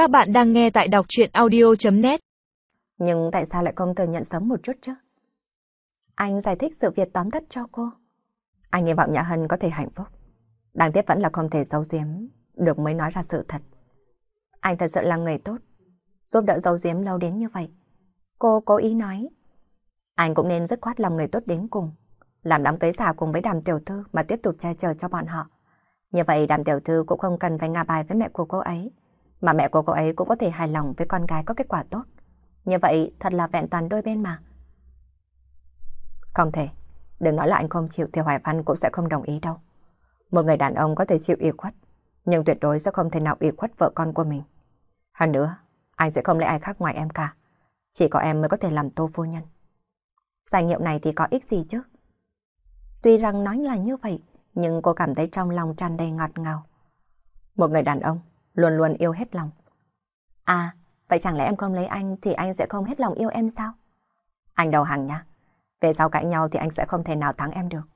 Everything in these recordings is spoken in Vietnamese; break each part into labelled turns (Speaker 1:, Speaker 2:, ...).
Speaker 1: Các bạn đang nghe tại đọc chuyện audio.net
Speaker 2: Nhưng tại sao lại không thừa nhận sớm một chút chứ? Anh giải thích sự việc tóm tắt cho cô. Anh hy vọng Nhã Hân có thể hạnh phúc. Đáng tiếc vẫn là không thể giấu giếm, được mới nói ra sự thật. Anh thật sự là người tốt, giúp đỡ giấu giếm lâu đến như vậy. Cô cố ý nói. Anh cũng nên dứt khoát lòng người tốt đến cùng. Làm đám cưới giả cùng với đàm tiểu thư mà tiếp tục che chở cho bọn họ. Như vậy đàm tiểu thư cũng không cần phải ngả bài với mẹ của cô ấy. Mà mẹ của cậu ấy cũng có thể hài lòng với con gái có kết quả tốt. Như vậy thật là vẹn toàn đôi bên mà. Không thể. Đừng nói là anh không chịu thì Hoài Văn cũng sẽ không đồng ý đâu. Một người đàn ông có thể chịu ủy khuất, nhưng tuyệt đối sẽ không thể nào ủy khuất vợ con của mình. Hơn nữa, anh sẽ không lấy ai khác ngoài em cả. Chỉ có em mới có thể làm tô phu nhân. Giải nghiệm này thì có ích gì chứ? Tuy rằng nói là như vậy, nhưng cô cảm thấy trong lòng tràn đầy ngọt ngào. Một người đàn ông luôn luôn yêu hết lòng. À, vậy chẳng lẽ em không lấy anh thì anh sẽ không hết lòng yêu em sao? Anh đầu hàng nha. Về sau cãi nhau thì anh sẽ không thể nào thắng em được.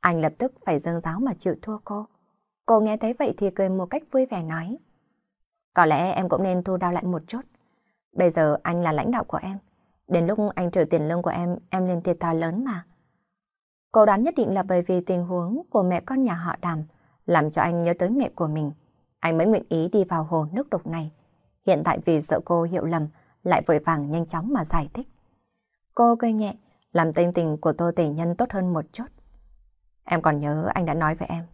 Speaker 2: Anh lập tức phải dâng giáo mà chịu thua cô. Cô nghe thấy vậy thì cười một cách vui vẻ nói. Có lẽ em cũng nên thu đau lại một chút. Bây giờ anh là lãnh đạo của em. Đến lúc anh trừ tiền lương của em, em lên thiệt thòi lớn mà. Cô đoán nhất định là bởi vì tình huống của mẹ con nhà họ đàm làm cho anh nhớ tới mẹ của mình. Anh mới nguyện ý đi vào hồ nước đục này. Hiện tại vì sợ cô hiểu lầm, lại vội vàng nhanh chóng mà giải thích. Cô cười nhẹ, làm tinh tình của Tô Tể Nhân tốt hơn một chút. Em còn nhớ anh đã nói với em.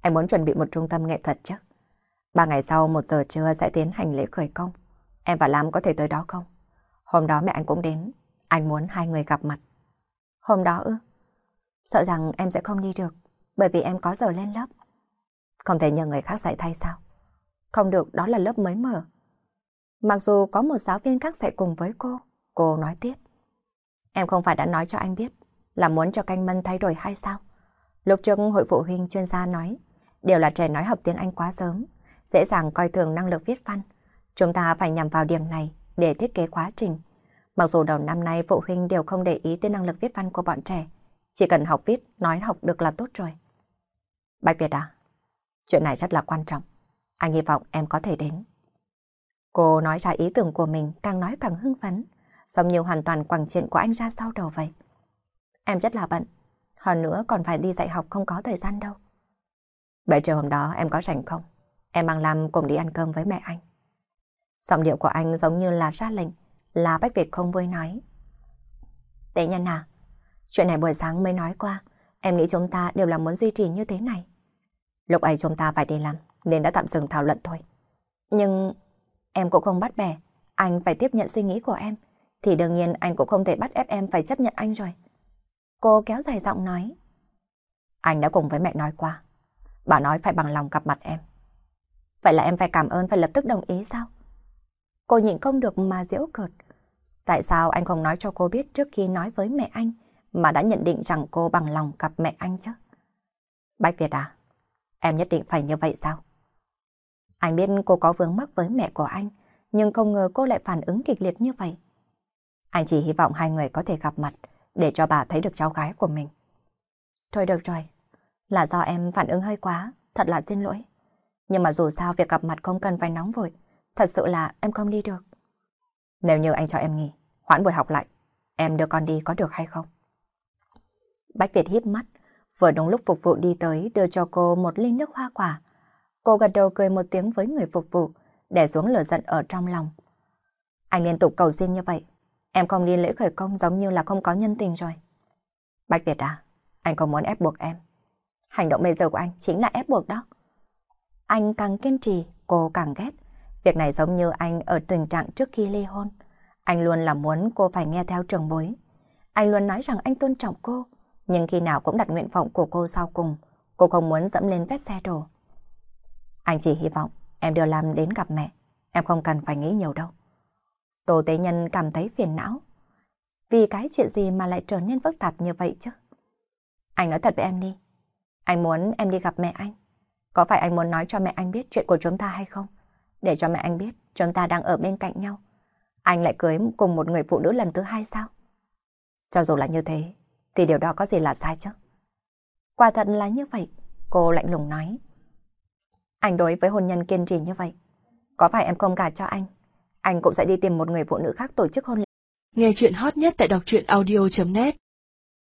Speaker 2: Anh muốn chuẩn bị một trung tâm nghệ thuật chứ? Ba ngày sau một giờ trưa sẽ tiến hành lễ khởi công. Em và Lam có thể tới đó không? Hôm đó mẹ anh cũng đến. Anh muốn hai người gặp mặt. Hôm đó ư? Sợ rằng em sẽ không đi được, bởi vì em có giờ lên lớp. Không thể nhờ người khác dạy thay sao? Không được, đó là lớp mới mở. Mặc dù có một giáo viên khác dạy cùng với cô, cô nói tiếp. Em không phải đã nói cho anh biết là muốn cho canh mân thay đổi hay sao? Lúc trước hội phụ huynh chuyên gia nói, đều là trẻ nói học tiếng Anh quá sớm, dễ dàng coi thường năng lực viết văn. Chúng ta phải nhằm vào điểm này để thiết kế quá trình. Mặc dù đầu năm nay phụ huynh đều không để ý tới năng lực viết văn của bọn trẻ, chỉ cần học viết, nói học được là tốt rồi. Bạch Việt à, chuyện này rất là quan trọng. Anh hy vọng em có thể đến. Cô nói ra ý tưởng của mình càng nói càng hưng phấn, giống như hoàn toàn quẳng chuyện của anh ra sau đầu vậy. Em rất là bận, hơn nữa còn phải đi dạy học không có thời gian đâu. Bảy chiều hôm đó em có rảnh không? Em mang làm cùng đi ăn cơm với mẹ anh. Giọng điệu của anh giống như là ra lệnh, là Bách Việt không vui nói. Tế nhân à, chuyện này buổi sáng mới nói qua, em nghĩ chúng ta đều là muốn duy trì như thế này. Lúc ấy chúng ta phải đi làm, nên đã tạm dừng thảo luận thôi. Nhưng em cũng không bắt bẻ, anh phải tiếp nhận suy nghĩ của em, thì đương nhiên anh cũng không thể bắt ép em phải chấp nhận anh rồi. Cô kéo dài giọng nói. Anh đã cùng với mẹ nói qua, bà nói phải bằng lòng gặp mặt em. Vậy là em phải cảm ơn phải lập tức đồng ý sao? Cô nhịn không được mà giễu cợt. Tại sao anh không nói cho cô biết trước khi nói với mẹ anh mà đã nhận định rằng cô bằng lòng gặp mẹ anh chứ? Bách Việt à, em nhất định phải như vậy sao? Anh biết cô có vướng mắc với mẹ của anh, nhưng không ngờ cô lại phản ứng kịch liệt như vậy. Anh chỉ hy vọng hai người có thể gặp mặt để cho bà thấy được cháu gái của mình. Thôi được rồi, là do em phản ứng hơi quá, thật là xin lỗi. Nhưng mà dù sao việc gặp mặt không cần phải nóng vội, thật sự là em không đi được. Nếu như anh cho em nghỉ, hoãn buổi học lại, em đưa con đi có được hay không? Bách Việt híp mắt, vừa đúng lúc phục vụ đi tới đưa cho cô một ly nước hoa quả. Cô gật đầu cười một tiếng với người phục vụ, để xuống lửa giận ở trong lòng. Anh liên tục cầu xin như vậy, em không đi lễ khởi công giống như là không có nhân tình rồi. Bạch Việt à, anh không muốn ép buộc em. Hành động bây giờ của anh chính là ép buộc đó. Anh càng kiên trì, cô càng ghét. Việc này giống như anh ở tình trạng trước khi ly hôn. Anh luôn là muốn cô phải nghe theo trường bối. Anh luôn nói rằng anh tôn trọng cô, nhưng khi nào cũng đặt nguyện vọng của cô sau cùng. Cô không muốn dẫm lên vết xe đổ. Anh chỉ hy vọng em đưa Lam đến gặp mẹ. Em không cần phải nghĩ nhiều đâu. Tô Tế Nhân cảm thấy phiền não. Vì cái chuyện gì mà lại trở nên phức tạp như vậy chứ? Anh nói thật với em đi. Anh muốn em đi gặp mẹ anh. Có phải anh muốn nói cho mẹ anh biết chuyện của chúng ta hay không? Để cho mẹ anh biết chúng ta đang ở bên cạnh nhau. Anh lại cưới cùng một người phụ nữ lần thứ hai sao? Cho dù là như thế, thì điều đó có gì là sai chứ? Quả thật là như vậy, cô lạnh lùng nói. Anh đối với hôn nhân kiên trì như vậy, Có phải em không cả cho anh, anh cũng sẽ đi tìm một người phụ nữ khác tổ chức hôn lễ.
Speaker 1: Nghe chuyện hot nhất tại đọc truyện audio.net